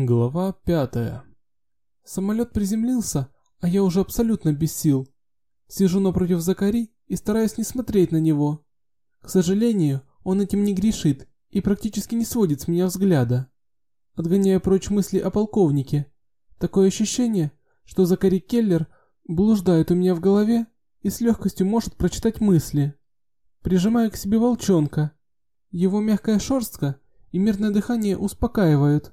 Глава пятая. Самолет приземлился, а я уже абсолютно без сил. Сижу напротив Закари и стараюсь не смотреть на него. К сожалению, он этим не грешит и практически не сводит с меня взгляда. Отгоняя прочь мысли о полковнике. Такое ощущение, что Закари Келлер блуждает у меня в голове и с легкостью может прочитать мысли. Прижимаю к себе волчонка. Его мягкая шерстка и мирное дыхание успокаивают.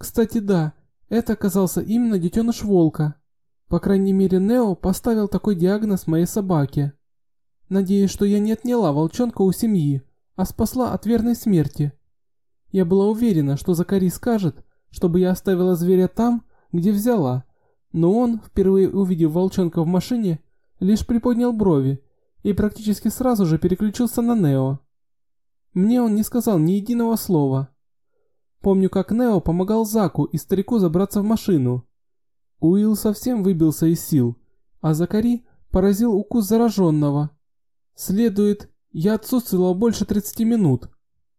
Кстати, да, это оказался именно детеныш волка. По крайней мере, Нео поставил такой диагноз моей собаке. Надеюсь, что я не отняла волчонка у семьи, а спасла от верной смерти. Я была уверена, что Закари скажет, чтобы я оставила зверя там, где взяла, но он, впервые увидев волчонка в машине, лишь приподнял брови и практически сразу же переключился на Нео. Мне он не сказал ни единого слова. Помню, как Нео помогал Заку и старику забраться в машину. Уилл совсем выбился из сил, а Закари поразил укус зараженного. Следует, я отсутствовала больше 30 минут.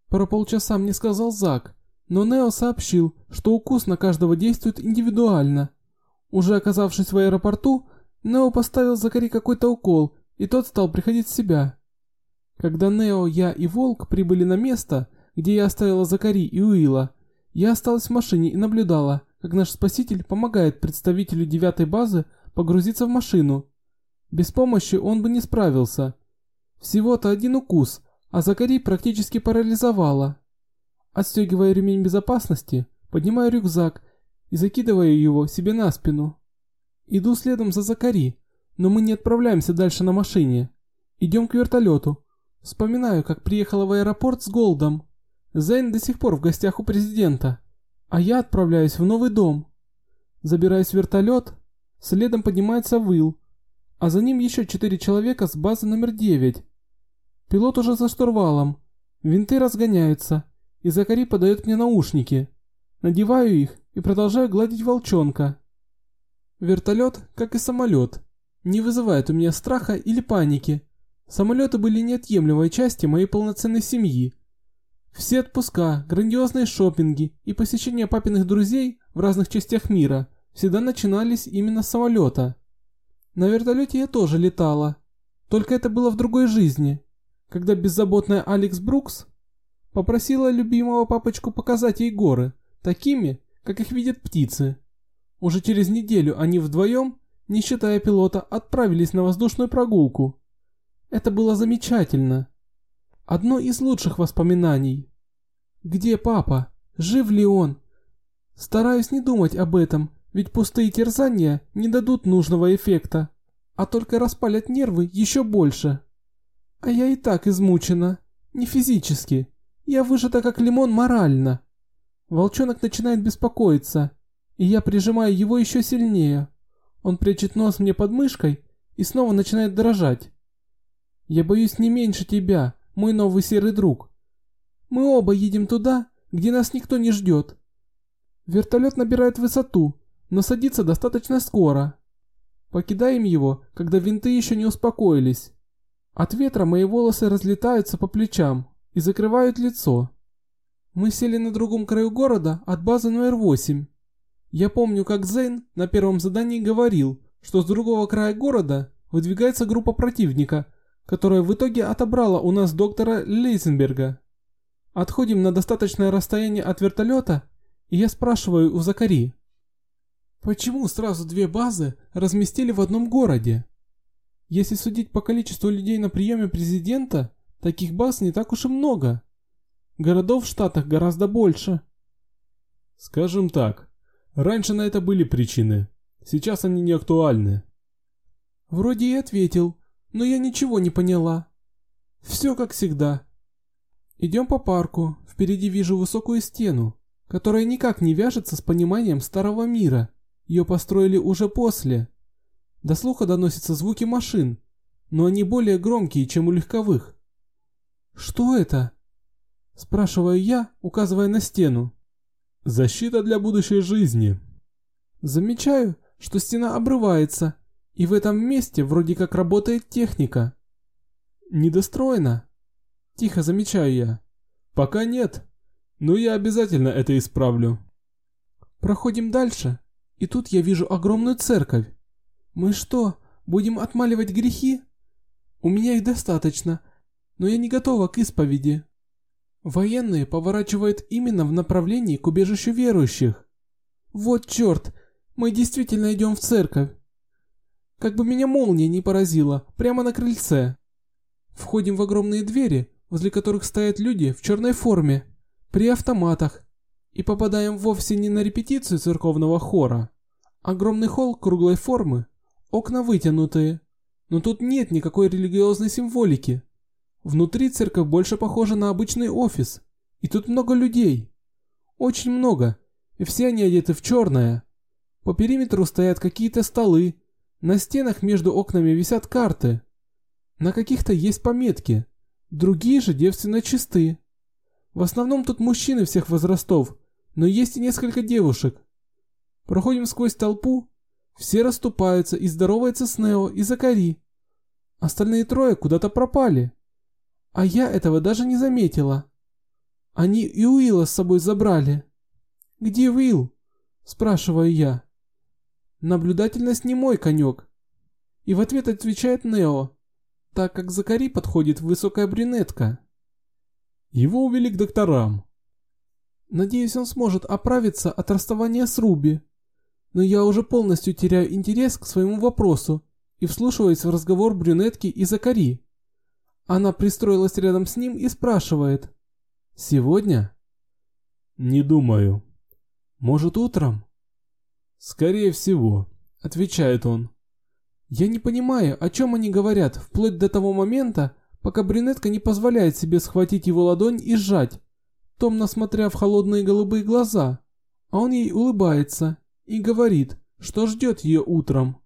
Про полчаса мне сказал Зак, но Нео сообщил, что укус на каждого действует индивидуально. Уже оказавшись в аэропорту, Нео поставил Закари какой-то укол, и тот стал приходить в себя. Когда Нео, я и Волк прибыли на место, где я оставила Закари и Уилла, я осталась в машине и наблюдала, как наш спаситель помогает представителю девятой базы погрузиться в машину. Без помощи он бы не справился. Всего-то один укус, а Закари практически парализовала. Отстегивая ремень безопасности, поднимаю рюкзак и закидываю его себе на спину. Иду следом за Закари, но мы не отправляемся дальше на машине. Идем к вертолету. Вспоминаю, как приехала в аэропорт с Голдом. Зейн до сих пор в гостях у президента, а я отправляюсь в новый дом. Забираюсь в вертолет, следом поднимается Уилл, а за ним еще четыре человека с базы номер девять. Пилот уже за штурвалом, винты разгоняются, и Закари подает мне наушники. Надеваю их и продолжаю гладить волчонка. Вертолет, как и самолет, не вызывает у меня страха или паники. Самолеты были неотъемлемой частью моей полноценной семьи. Все отпуска, грандиозные шопинги и посещения папиных друзей в разных частях мира всегда начинались именно с самолета. На вертолете я тоже летала, только это было в другой жизни, когда беззаботная Алекс Брукс попросила любимого папочку показать ей горы, такими, как их видят птицы. Уже через неделю они вдвоем, не считая пилота, отправились на воздушную прогулку. Это было замечательно. Одно из лучших воспоминаний. Где папа? Жив ли он? Стараюсь не думать об этом, ведь пустые терзания не дадут нужного эффекта, а только распалят нервы еще больше. А я и так измучена, не физически. Я выжата как лимон морально. Волчонок начинает беспокоиться, и я прижимаю его еще сильнее. Он прячет нос мне под мышкой и снова начинает дрожать. Я боюсь не меньше тебя, мой новый серый друг. Мы оба едем туда, где нас никто не ждет. Вертолет набирает высоту, но садится достаточно скоро. Покидаем его, когда винты еще не успокоились. От ветра мои волосы разлетаются по плечам и закрывают лицо. Мы сели на другом краю города от базы номер 8. Я помню, как Зейн на первом задании говорил, что с другого края города выдвигается группа противника, которая в итоге отобрала у нас доктора Лейзенберга. Отходим на достаточное расстояние от вертолета, и я спрашиваю у Закари. Почему сразу две базы разместили в одном городе? Если судить по количеству людей на приеме президента, таких баз не так уж и много. Городов в Штатах гораздо больше. Скажем так, раньше на это были причины, сейчас они не актуальны. Вроде и ответил, но я ничего не поняла. Все как всегда. Идем по парку, впереди вижу высокую стену, которая никак не вяжется с пониманием старого мира. Ее построили уже после. До слуха доносятся звуки машин, но они более громкие, чем у легковых. «Что это?» Спрашиваю я, указывая на стену. «Защита для будущей жизни». Замечаю, что стена обрывается, и в этом месте вроде как работает техника. Недостроена. Тихо замечаю я. Пока нет, но я обязательно это исправлю. Проходим дальше, и тут я вижу огромную церковь. Мы что, будем отмаливать грехи? У меня их достаточно, но я не готова к исповеди. Военные поворачивают именно в направлении к убежищу верующих. Вот черт, мы действительно идем в церковь. Как бы меня молния не поразила, прямо на крыльце. Входим в огромные двери, возле которых стоят люди в черной форме, при автоматах, и попадаем вовсе не на репетицию церковного хора. Огромный холл круглой формы, окна вытянутые, но тут нет никакой религиозной символики. Внутри церковь больше похожа на обычный офис, и тут много людей. Очень много, и все они одеты в черное. По периметру стоят какие-то столы, на стенах между окнами висят карты. На каких-то есть пометки, другие же девственно чисты. В основном тут мужчины всех возрастов, но есть и несколько девушек. Проходим сквозь толпу, все расступаются и здороваются с Нео и Закари. Остальные трое куда-то пропали. А я этого даже не заметила. Они и Уилла с собой забрали. «Где Уилл?» – спрашиваю я. Наблюдательность не мой конек. И в ответ отвечает Нео, так как Закари подходит высокая брюнетка. Его увели к докторам. Надеюсь, он сможет оправиться от расставания с Руби. Но я уже полностью теряю интерес к своему вопросу и вслушиваюсь в разговор брюнетки и Закари. Она пристроилась рядом с ним и спрашивает. «Сегодня?» «Не думаю». «Может, утром?» «Скорее всего», — отвечает он. Я не понимаю, о чем они говорят, вплоть до того момента, пока брюнетка не позволяет себе схватить его ладонь и сжать, томно смотря в холодные голубые глаза, а он ей улыбается и говорит, что ждет ее утром.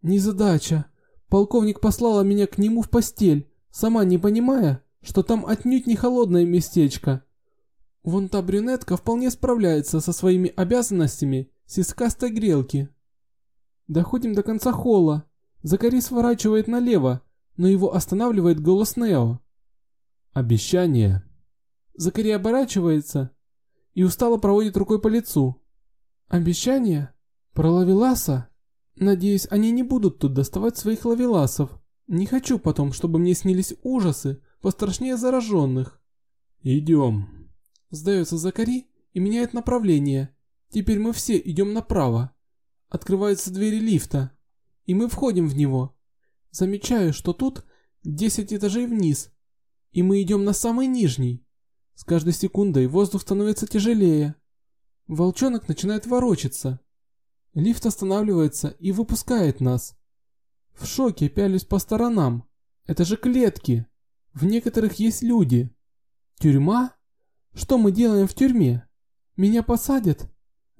Незадача. Полковник послала меня к нему в постель, сама не понимая, что там отнюдь не холодное местечко. Вон та брюнетка вполне справляется со своими обязанностями сискастой грелки. Доходим до конца холла. Закари сворачивает налево, но его останавливает голос Нео. Обещание. Закари оборачивается и устало проводит рукой по лицу. Обещание? Про лавеласа? Надеюсь, они не будут тут доставать своих лавеласов. Не хочу потом, чтобы мне снились ужасы, пострашнее зараженных. Идем. Сдается Закари и меняет направление. Теперь мы все идем направо. Открываются двери лифта, и мы входим в него. Замечаю, что тут 10 этажей вниз, и мы идем на самый нижний. С каждой секундой воздух становится тяжелее. Волчонок начинает ворочаться. Лифт останавливается и выпускает нас. В шоке пялюсь по сторонам. Это же клетки. В некоторых есть люди. Тюрьма? Что мы делаем в тюрьме? Меня посадят?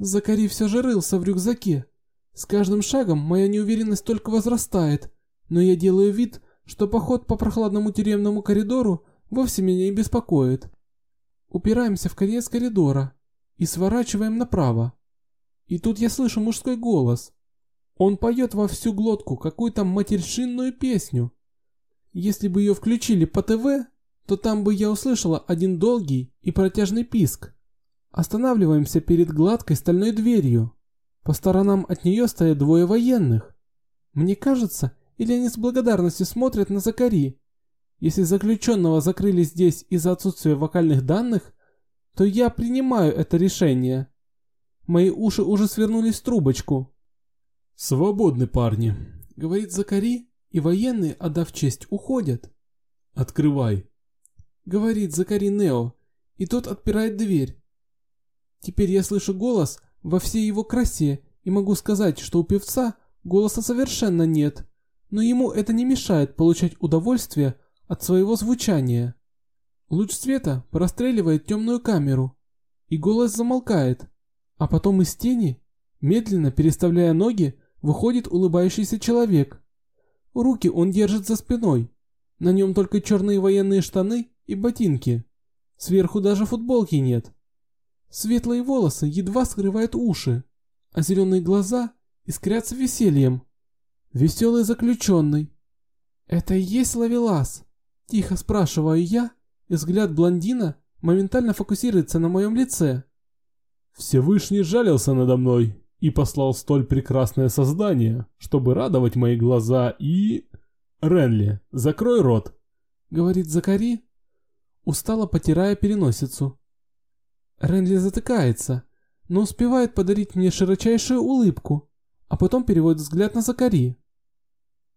Закари все же рылся в рюкзаке. С каждым шагом моя неуверенность только возрастает, но я делаю вид, что поход по прохладному тюремному коридору вовсе меня не беспокоит. Упираемся в конец коридора и сворачиваем направо. И тут я слышу мужской голос. Он поет во всю глотку какую-то матершинную песню. Если бы ее включили по ТВ, то там бы я услышала один долгий и протяжный писк. Останавливаемся перед гладкой стальной дверью. По сторонам от нее стоят двое военных. Мне кажется, или они с благодарностью смотрят на Закари. Если заключенного закрыли здесь из-за отсутствия вокальных данных, то я принимаю это решение. Мои уши уже свернулись в трубочку. «Свободны парни», — говорит Закари, и военные, отдав честь, уходят. «Открывай», — говорит Закари Нео, и тот отпирает дверь. Теперь я слышу голос во всей его красе и могу сказать, что у певца голоса совершенно нет, но ему это не мешает получать удовольствие от своего звучания. Луч света простреливает темную камеру, и голос замолкает, а потом из тени, медленно переставляя ноги, выходит улыбающийся человек. Руки он держит за спиной, на нем только черные военные штаны и ботинки, сверху даже футболки нет. Светлые волосы едва скрывают уши, а зеленые глаза искрятся весельем. Веселый заключенный. «Это и есть Лавелас?» Тихо спрашиваю я, и взгляд блондина моментально фокусируется на моем лице. Всевышний жалился надо мной и послал столь прекрасное создание, чтобы радовать мои глаза и... Ренли, закрой рот, говорит Закари, устало потирая переносицу. Ренли затыкается, но успевает подарить мне широчайшую улыбку, а потом переводит взгляд на Закари.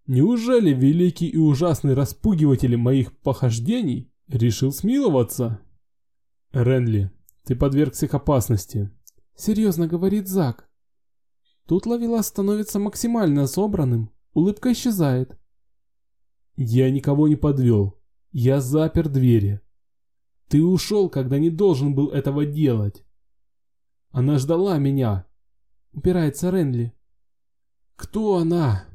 Неужели великий и ужасный распугиватель моих похождений решил смиловаться? Ренли, ты подвергся их опасности. Серьезно говорит Зак. Тут Лавелас становится максимально собранным, улыбка исчезает. Я никого не подвел. Я запер двери. Ты ушел, когда не должен был этого делать. Она ждала меня. Упирается Ренли. Кто она?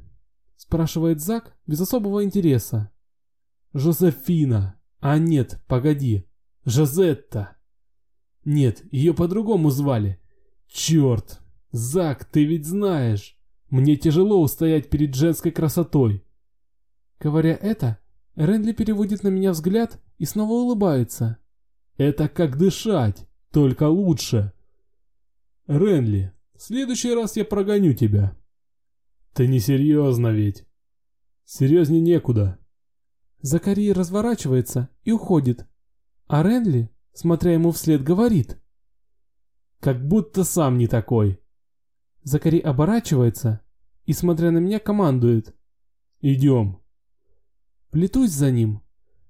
Спрашивает Зак без особого интереса. Жозефина. А нет, погоди. Жозетта. Нет, ее по-другому звали. Черт. Зак, ты ведь знаешь. Мне тяжело устоять перед женской красотой. Говоря это, Ренли переводит на меня взгляд и снова улыбается. Это как дышать, только лучше. Ренли, в следующий раз я прогоню тебя. Ты не серьезно ведь? Серьезнее некуда. Закари разворачивается и уходит. А Ренли, смотря ему вслед, говорит. Как будто сам не такой. Закари оборачивается и, смотря на меня, командует. Идем. Плетусь за ним.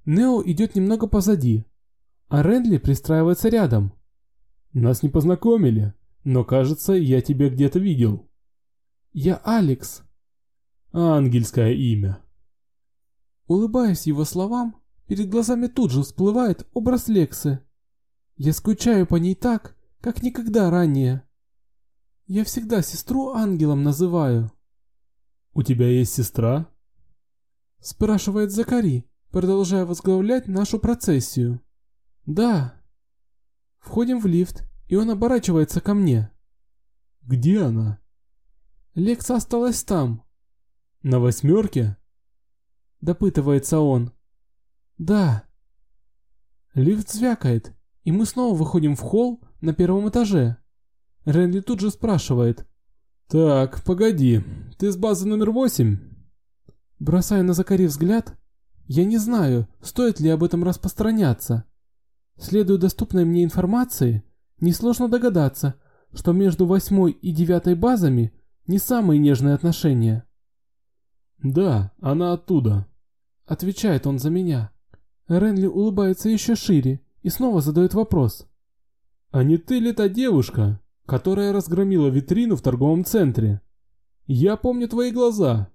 Нео идет немного позади, а Рендли пристраивается рядом. Нас не познакомили, но кажется, я тебя где-то видел. Я Алекс. Ангельское имя. Улыбаясь его словам, перед глазами тут же всплывает образ Лексы. Я скучаю по ней так, как никогда ранее. Я всегда сестру ангелом называю. У тебя есть сестра? Спрашивает Закари, продолжая возглавлять нашу процессию. Да. Входим в лифт, и он оборачивается ко мне. Где она? Лекса осталась там. На восьмерке? Допытывается он. Да. Лифт звякает, и мы снова выходим в холл на первом этаже. Ренли тут же спрашивает. Так, погоди, ты с базы номер восемь? Бросая на Закари взгляд, я не знаю, стоит ли об этом распространяться. Следуя доступной мне информации, несложно догадаться, что между восьмой и девятой базами не самые нежные отношения. Да, она оттуда. Отвечает он за меня. Ренли улыбается еще шире и снова задает вопрос. А не ты ли та девушка, которая разгромила витрину в торговом центре? Я помню твои глаза.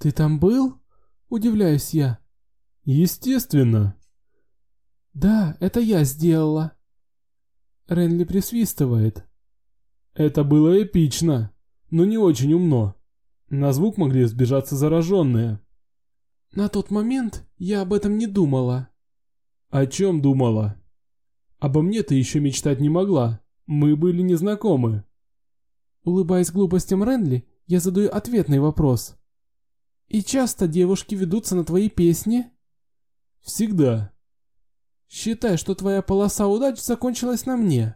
Ты там был? Удивляюсь я. Естественно. Да, это я сделала. Ренли присвистывает. Это было эпично, но не очень умно. На звук могли сбежаться зараженные. На тот момент я об этом не думала. О чем думала? Обо мне ты еще мечтать не могла. Мы были незнакомы. Улыбаясь глупостям Ренли, я задаю ответный вопрос. И часто девушки ведутся на твои песни? Всегда. Считай, что твоя полоса удач закончилась на мне.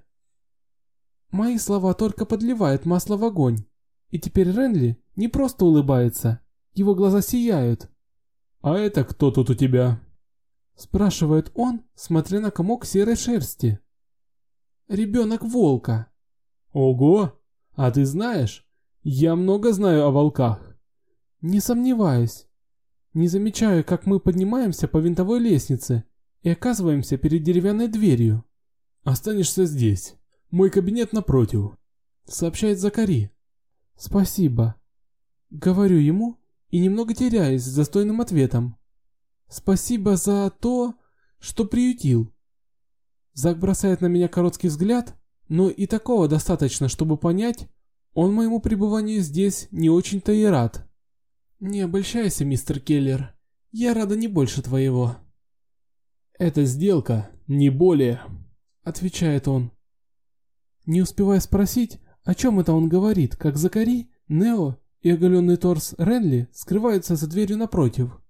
Мои слова только подливают масло в огонь. И теперь Ренли не просто улыбается, его глаза сияют. «А это кто тут у тебя?» Спрашивает он, смотря на комок серой шерсти. «Ребенок волка». «Ого! А ты знаешь? Я много знаю о волках». «Не сомневаюсь. Не замечаю, как мы поднимаемся по винтовой лестнице и оказываемся перед деревянной дверью. Останешься здесь. Мой кабинет напротив», — сообщает Закари. «Спасибо». Говорю ему и немного теряюсь с достойным ответом. «Спасибо за то, что приютил». Зак бросает на меня короткий взгляд, но и такого достаточно, чтобы понять, он моему пребыванию здесь не очень-то и рад. «Не обольщайся, мистер Келлер, я рада не больше твоего». «Это сделка, не более», — отвечает он. Не успевая спросить, о чем это он говорит, как Закари, Нео и оголенный торс Ренли скрываются за дверью напротив.